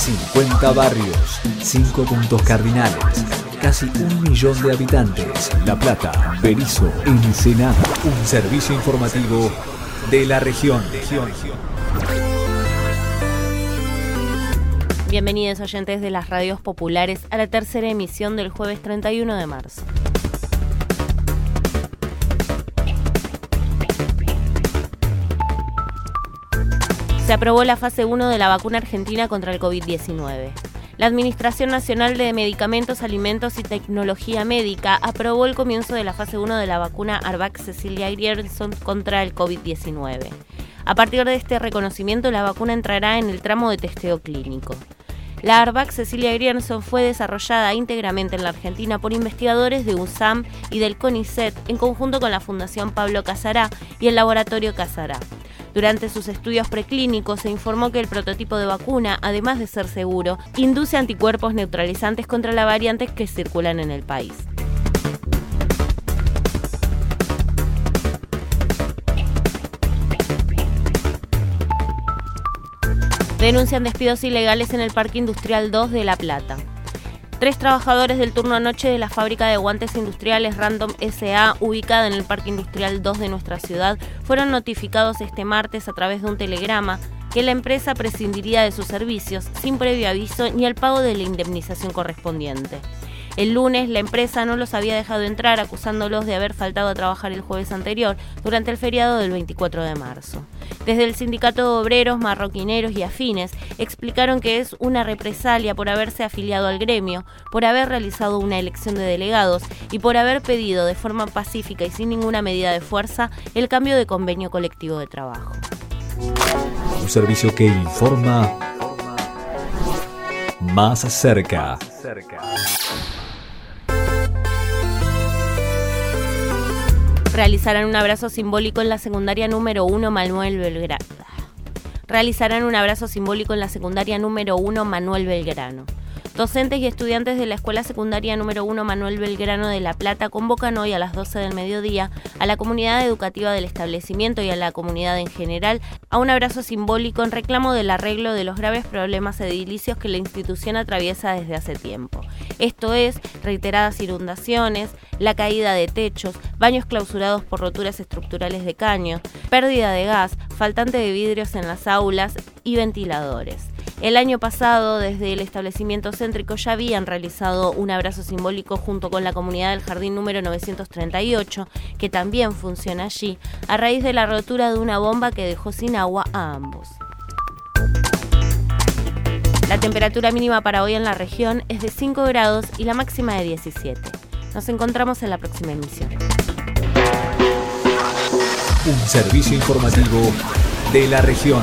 50 barrios, 5 puntos cardinales, casi un millón de habitantes. La Plata, Berizo, Ensenada. Un servicio informativo de la región. Bienvenidos oyentes de las radios populares a la tercera emisión del jueves 31 de marzo. Se aprobó la fase 1 de la vacuna argentina contra el COVID-19. La Administración Nacional de Medicamentos, Alimentos y Tecnología Médica aprobó el comienzo de la fase 1 de la vacuna Arvax Cecilia Grierson contra el COVID-19. A partir de este reconocimiento, la vacuna entrará en el tramo de testeo clínico. La Arvax Cecilia Grierson fue desarrollada íntegramente en la Argentina por investigadores de USAM y del CONICET en conjunto con la Fundación Pablo Casará y el Laboratorio Casará. Durante sus estudios preclínicos se informó que el prototipo de vacuna, además de ser seguro, induce anticuerpos neutralizantes contra las variantes que circulan en el país. Denuncian despidos ilegales en el Parque Industrial 2 de La Plata. Tres trabajadores del turno noche de la fábrica de guantes industriales Random SA, ubicada en el Parque Industrial 2 de nuestra ciudad, fueron notificados este martes a través de un telegrama que la empresa prescindiría de sus servicios sin previo aviso ni el pago de la indemnización correspondiente. El lunes la empresa no los había dejado entrar acusándolos de haber faltado a trabajar el jueves anterior durante el feriado del 24 de marzo. Desde el sindicato de obreros, marroquineros y afines explicaron que es una represalia por haberse afiliado al gremio, por haber realizado una elección de delegados y por haber pedido de forma pacífica y sin ninguna medida de fuerza el cambio de convenio colectivo de trabajo. Un servicio que informa más realizarán un abrazo simbólico en la secundaria número 1 Manuel Belgrano. Realizarán un abrazo simbólico en la secundaria número 1 Manuel Belgrano. Docentes y estudiantes de la Escuela Secundaria número 1 Manuel Belgrano de La Plata convocan hoy a las 12 del mediodía a la comunidad educativa del establecimiento y a la comunidad en general a un abrazo simbólico en reclamo del arreglo de los graves problemas edilicios que la institución atraviesa desde hace tiempo. Esto es, reiteradas inundaciones, la caída de techos, baños clausurados por roturas estructurales de caño, pérdida de gas, faltante de vidrios en las aulas y ventiladores. El año pasado, desde el establecimiento céntrico, ya habían realizado un abrazo simbólico junto con la comunidad del jardín número 938, que también funciona allí, a raíz de la rotura de una bomba que dejó sin agua a ambos. La temperatura mínima para hoy en la región es de 5 grados y la máxima de 17. Nos encontramos en la próxima emisión. Un servicio informativo de la región.